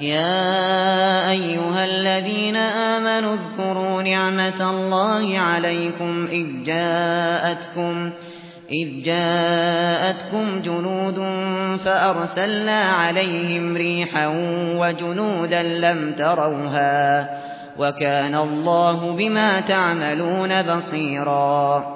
يا أيها الذين آمنوا اذكروا نعمة الله عليكم إذ جاءتكم إذ جاءتكم جنود فأرسلنا عليهم ريحا وجنودا لم تروها وكان الله بما تعملون بصيرا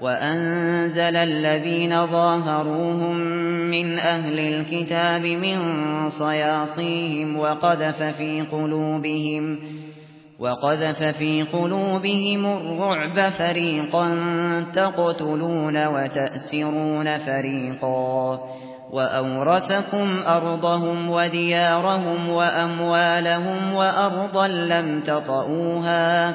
وأنزل الذين ظاهروهم من أهل الكتاب من صياصيهم وقذف في قلوبهم وقذف في قلوبهم الرعب فريقا تقتلون وتأسرون فريقا وأورثكم أرضهم وديارهم وأموالهم وأرضا لم تطئوها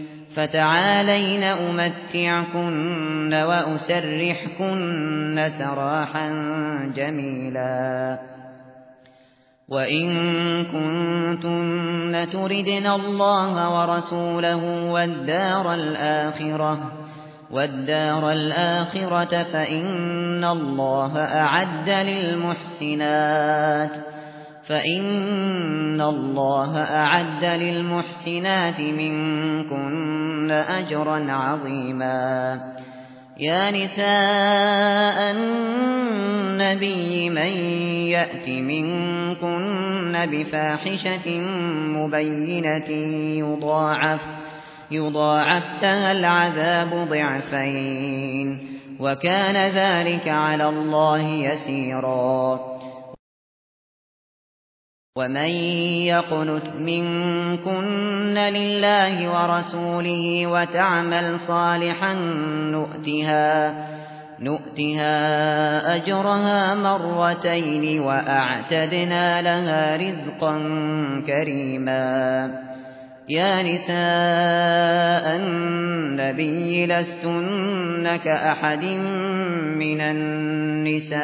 فتعالين أمتعكن وأسرحكن سراحا جميلا. وإن كنتن تردن الله ورسوله والدار الآخرة والدار الآخرة فإن الله أعد للمحسنات فإن الله أعد للمحسنات منكن أجرا عظيما. يا نساء النبي من يأت منكن بفاحشة مبينة يضاعف يضاعف لها العذاب ضعفين وكان ذلك على الله يسيرا. ومن يقنت منكن لله ورسوله وتعمل صالحا نؤتها نؤتها أجرها مرتين وأعتدنا لها رزقا كريما. يا نساء النبي لستن كأحد من النساء.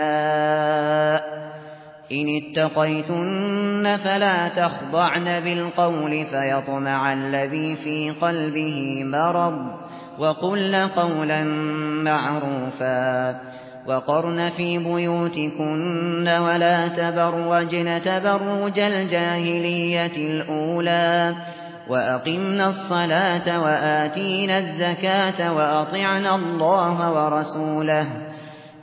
إن اتقيتن فلا تخضعن بالقول فيطمع الذي في قلبه مرض وقل قولا معروفا وقرن في بيوتكن ولا تبرجن تبرج الجاهلية الأولى وأقمنا الصلاة وآتينا الزكاة وأطعنا الله ورسوله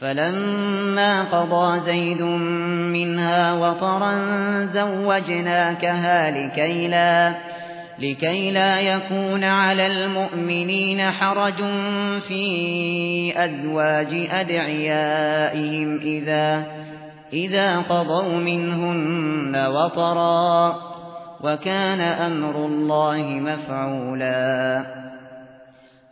فلما قضى زيد منها وطرا زوجناكها لكي لا لكي لا يكون على المؤمنين حرج في أزواج أدعيائهم إذا إذا قضوا منهن وطرا وكان أمر الله مفعولا.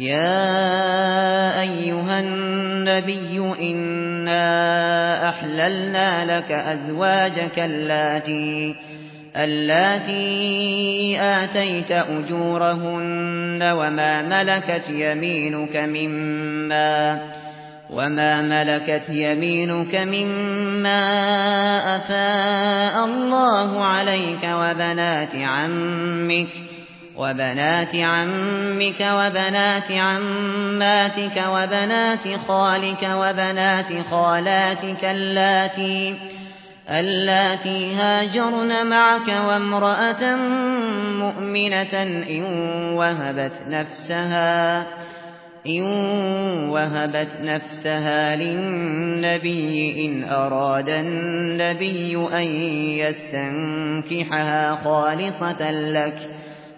يا أيها النبي إنا أحللنا لك أزواجك اللاتي اللاتي آتيت أجورهن وما ملكت يمينك مما وما ملكت يمينك مما أفاء الله عليك وبنات عمك وبنات عمك وبنات عماتك وبنات خالك وبنات خالاتك اللاتي اللاتي هاجرن معك وامرأة مؤمنة إن وهبت نفسها إن وهبت نفسها للنبي إن أراد النبي أن يستنكحها خالصة لك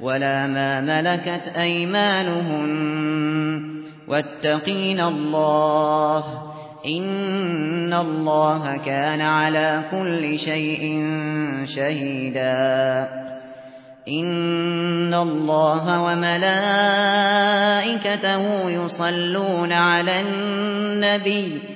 ولا ما ملكت أيمانهن واتقين الله إن الله كان على كل شيء شهيدا إن الله وملائكته يصلون على النبي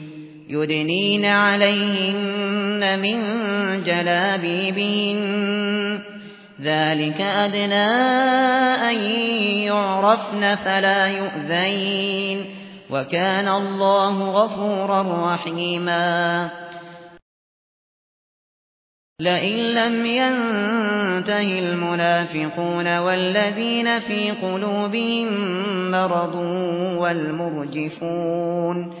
يدنين عليهن من جلابيبهن. ذلك أدنى أن يعرفن فلا يؤذين. وكان الله غفورا رحيما. لئن لم ينته المنافقون والذين في قلوبهم مرض والمرجفون.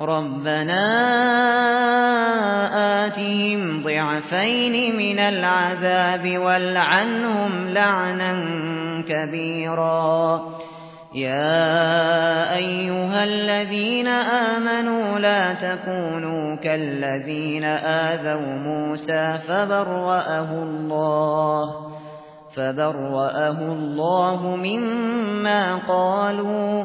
ربنا آتهم ضعفين من العذاب والعنهم لعنا كبيرا. يا أيها الذين آمنوا لا تكونوا كالذين آذوا موسى فبرأه الله فبرأه الله مما قالوا